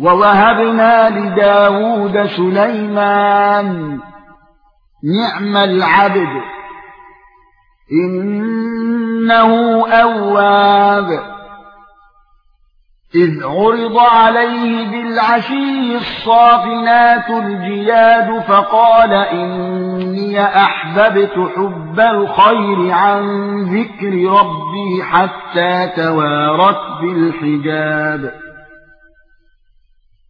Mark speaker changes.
Speaker 1: وَوَهَبْنَا لِدَاوُودَ سُلَيْمَانَ نِعْمَ الْعَبْدُ. إِنَّهُ أَوَّابٌ. إِذْ عُرِضَ عَلَيْهِ بِالْعَشِيِّ الصَّافِنَاتُ الْجِيَادُ فَقَالَ إِنِّي أَحْبَبْتُ حُبَّ الْخَيْرِ عَن ذِكْرِ رَبِّي حَتَّى تَوَارَتْ بِالْحِجَابِ.